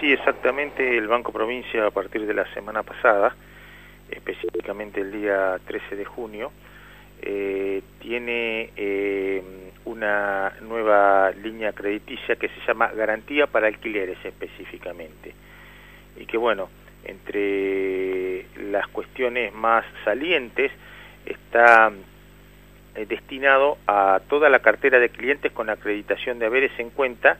Sí, exactamente. El Banco Provincia, a partir de la semana pasada, específicamente el día 13 de junio, eh, tiene eh, una nueva línea crediticia que se llama Garantía para Alquileres específicamente. Y que bueno, entre las cuestiones más salientes está eh, destinado a toda la cartera de clientes con acreditación de haberes en cuenta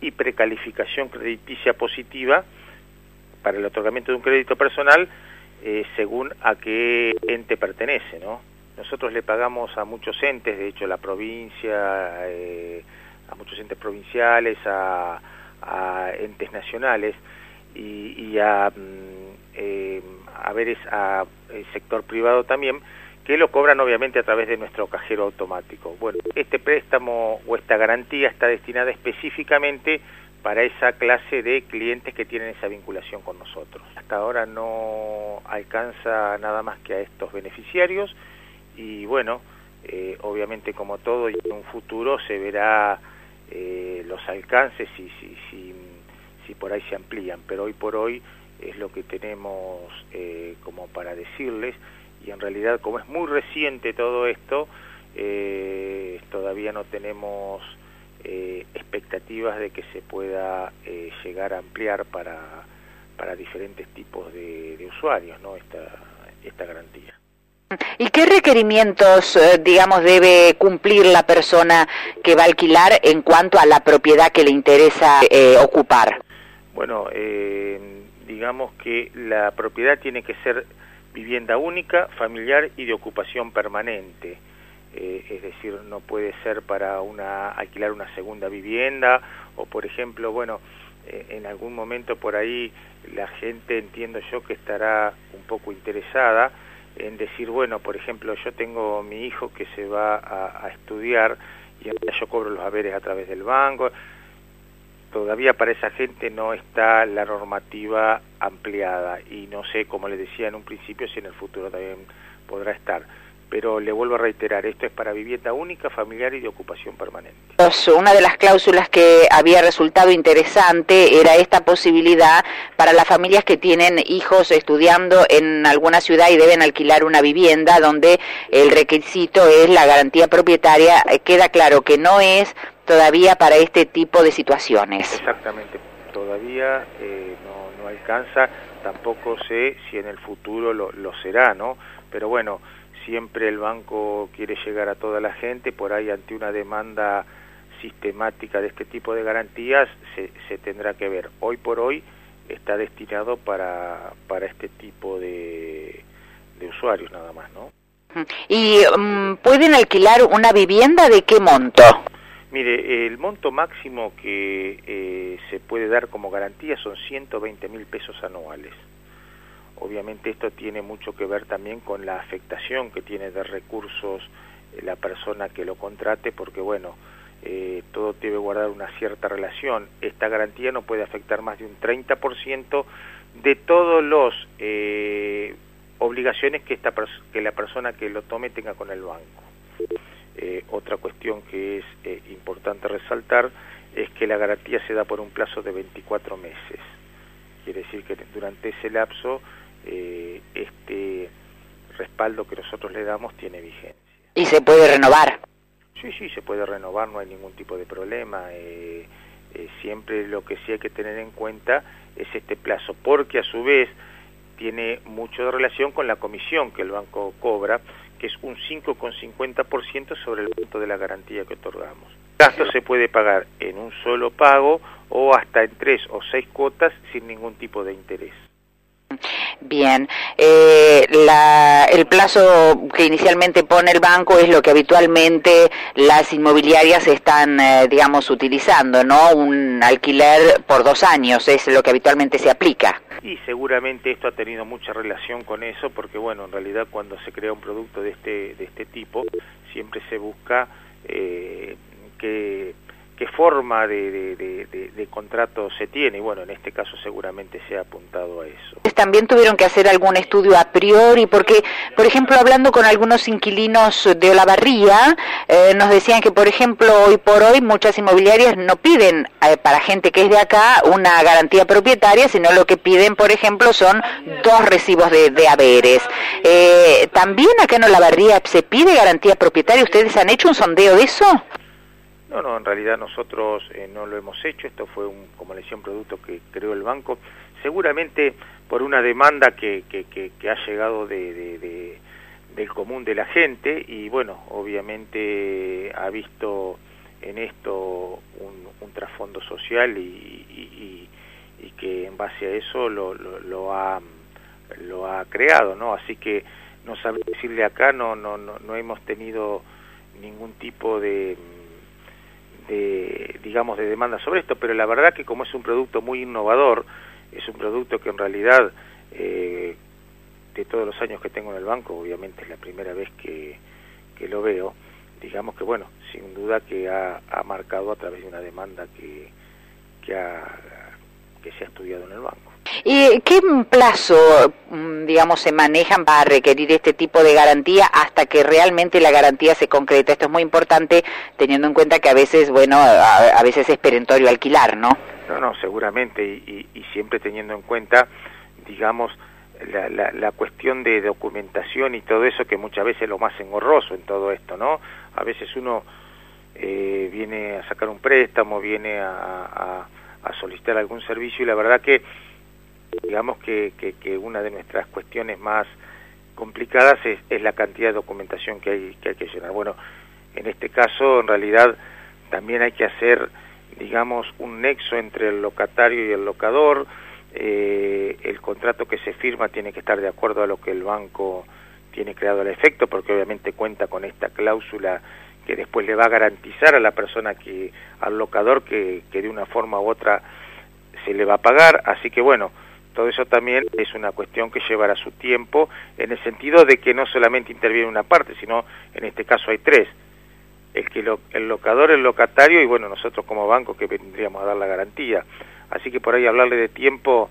y precalificación crediticia positiva para el otorgamiento de un crédito personal eh, según a qué ente pertenece, ¿no? Nosotros le pagamos a muchos entes, de hecho la provincia, eh, a muchos entes provinciales, a, entes nacionales y, a, mm, eh, a veres a sector privado también, que lo cobran obviamente a través de nuestro cajero automático. Bueno, este préstamo o esta garantía está destinada específicamente para esa clase de clientes que tienen esa vinculación con nosotros. Hasta ahora no alcanza nada más que a estos beneficiarios y bueno, eh, obviamente como todo y en un futuro se verá eh, los alcances y si, si, si, por ahí se amplían, pero hoy por hoy es lo que tenemos eh, como para decirles y en realidad como es muy reciente todo esto, eh, todavía no tenemos eh, expectativas de que se pueda eh, llegar a ampliar para, para diferentes tipos de, de usuarios ¿no? esta, esta garantía. ¿Y qué requerimientos, digamos, debe cumplir la persona que va a alquilar en cuanto a la propiedad que le interesa ocupar? Bueno, digamos que la propiedad tiene que ser vivienda única, familiar y de ocupación permanente. Eh, es decir, no puede ser para una alquilar una segunda vivienda o, por ejemplo, bueno, eh, en algún momento por ahí la gente entiendo yo que estará un poco interesada en decir, bueno, por ejemplo, yo tengo mi hijo que se va a, a estudiar y yo cobro los haberes a través del banco, todavía para esa gente no está la normativa ampliada y no sé, como le decía en un principio, si en el futuro también podrá estar. Pero le vuelvo a reiterar, esto es para vivienda única, familiar y de ocupación permanente. Una de las cláusulas que había resultado interesante era esta posibilidad para las familias que tienen hijos estudiando en alguna ciudad y deben alquilar una vivienda donde el requisito es la garantía propietaria. Queda claro que no es todavía para este tipo de situaciones. Exactamente, todavía eh, no, no, alcanza, tampoco sé si en el futuro lo, lo, será, ¿no? Pero bueno, siempre el banco quiere llegar a toda la gente, por ahí ante una demanda sistemática de este tipo de garantías se, se tendrá que ver. Hoy por hoy está destinado para, para este tipo de, de usuarios nada más, ¿no? ¿Y um, pueden alquilar una vivienda de qué monto? Mire, el monto máximo que eh, se puede dar como garantía son 120 mil pesos anuales. Obviamente esto tiene mucho que ver también con la afectación que tiene de recursos eh, la persona que lo contrate, porque bueno, eh, todo debe guardar una cierta relación. Esta garantía no puede afectar más de un 30% de todos los eh, obligaciones que, esta que la persona que lo tome tenga con el banco. Otra cuestión que es importante resaltar es que la garantía se da por un plazo de 24 meses. Quiere decir que durante ese lapso eh, este respaldo que nosotros le damos tiene vigencia. ¿Y se puede renovar? Sí, sí, se puede renovar, no hay ningún tipo de problema. Eh, eh, siempre lo que sí hay que tener en cuenta es este plazo, porque a su vez tiene mucho de relación con la comisión que el banco cobra, que es un 5,50% sobre el monto de la garantía que otorgamos. El gasto se puede pagar en un solo pago o hasta en tres o seis cuotas sin ningún tipo de interés. Bien, eh, la, el plazo que inicialmente pone el banco es lo que habitualmente las inmobiliarias están, eh, digamos, utilizando, ¿no? Un alquiler por dos años es lo que habitualmente se aplica. Y seguramente esto ha tenido mucha relación con eso, porque bueno, en realidad cuando se crea un producto de este, de este tipo, siempre se busca eh, que, qué forma de, contrato se tiene y bueno, en este caso seguramente se ha apuntado a eso. También tuvieron que hacer algún estudio a priori porque, por ejemplo, hablando con algunos inquilinos de Olavarría, eh, nos decían que, por ejemplo, hoy por hoy muchas inmobiliarias no piden eh, para gente que es de acá una garantía propietaria, sino lo que piden, por ejemplo, son dos recibos de, de haberes. Eh, También acá en Olavarría se pide garantía propietaria. ¿Ustedes han hecho un sondeo de eso? No, no, en realidad nosotros eh, no lo hemos hecho, esto fue, un, como le decía, un producto que creó el banco, seguramente por una demanda que, que, que, ha llegado de, de, del común de la gente y bueno, obviamente ha visto en esto un, trasfondo social y, y, y, que en base a eso lo, lo, lo, ha, lo ha creado, ¿no? Así que no sabe decirle acá, no, no, no, no hemos tenido ningún tipo de de, digamos, de demanda sobre esto, pero la verdad que como es un producto muy innovador, es un producto que en realidad, eh, de todos los años que tengo en el banco, obviamente es la primera vez que, que lo veo, digamos que bueno, sin duda que ha, ha marcado a través de una demanda que, que, ha, que se ha estudiado en el banco. ¿Y qué plazo, mm, digamos, se manejan para requerir este tipo de garantía hasta que realmente la garantía se concreta? Esto es muy importante teniendo en cuenta que a veces, bueno, a, veces es perentorio alquilar, ¿no? No, no, seguramente, y, y, siempre teniendo en cuenta, digamos, la, la, la, cuestión de documentación y todo eso que muchas veces es lo más engorroso en todo esto, ¿no? A veces uno eh, viene a sacar un préstamo, viene a, a, a solicitar algún servicio y la verdad que digamos que, que, una de nuestras cuestiones más complicadas es, es, la cantidad de documentación que hay, que hay que llenar. Bueno, en este caso, en realidad, también hay que hacer, digamos, un nexo entre el locatario y el locador. Eh, el contrato que se firma tiene que estar de acuerdo a lo que el banco tiene creado al efecto, porque obviamente cuenta con esta cláusula que después le va a garantizar a la persona que, al locador, que, que de una forma u otra se le va a pagar. Así que bueno, todo eso también es una cuestión que llevará su tiempo, en el sentido de que no solamente interviene una parte, sino en este caso hay tres. El, que lo, el locador, el locatario y bueno, nosotros como banco que vendríamos a dar la garantía. Así que por ahí hablarle de tiempo,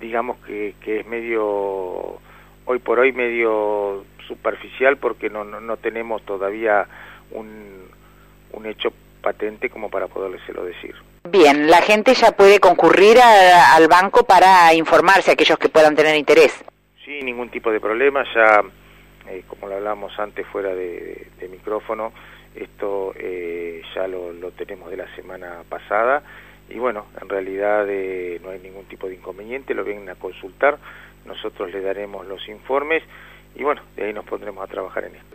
digamos que, que es medio, hoy por hoy medio superficial porque no, no, no tenemos todavía un, un hecho patente como para podérselo decir. Bien, la gente ya puede concurrir a, al banco para informarse, aquellos que puedan tener interés. Sí, ningún tipo de problema, ya eh, como lo hablamos antes fuera de, de micrófono, esto eh, ya lo, lo, tenemos de la semana pasada y bueno, en realidad eh, no hay ningún tipo de inconveniente, lo vienen a consultar, nosotros le daremos los informes y bueno, de ahí nos pondremos a trabajar en esto.